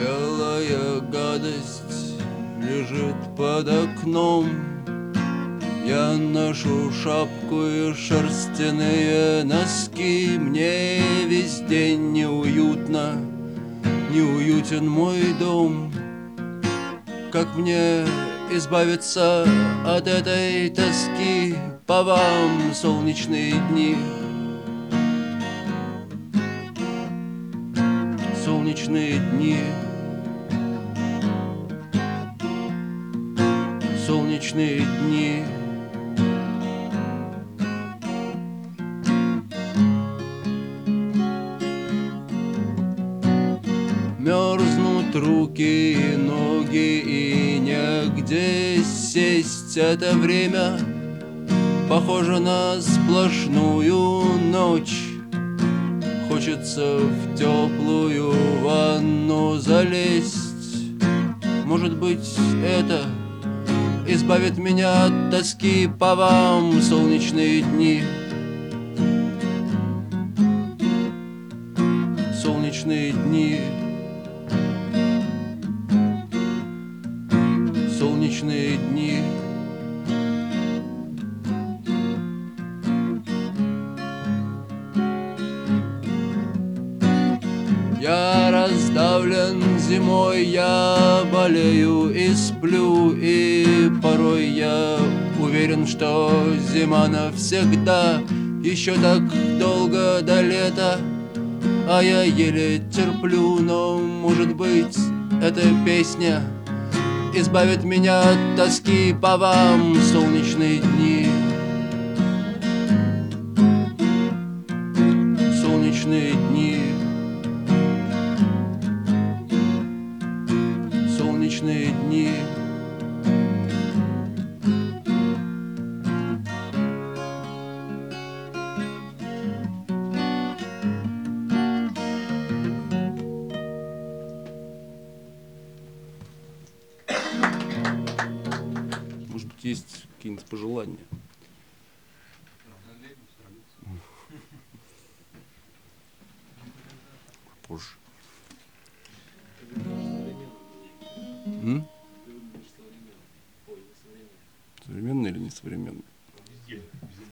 Белая гадость лежит под окном. Я ношу шапку и шерстяные носки. Мне весь день неуютно, неуютен мой дом. Как мне избавиться от этой тоски? По вам солнечные дни. Солнечные дни. Солнечные дни. Мерзнут руки и ноги и негде сесть. Это время похоже на сплошную ночь. Хочется в теплую ванну залезть. Может быть это избавит меня от тоски по вам солнечные дни Солнечные дни солнечные дни. Раздавлен зимой, я болею и сплю, и порой я уверен, что зима навсегда еще так долго до лета, а я еле терплю, но может быть эта песня избавит меня от тоски по вам солнечные дни. Солнечные дни. Может быть, есть какие-нибудь пожелания? Позже. М? Современный или несовременный?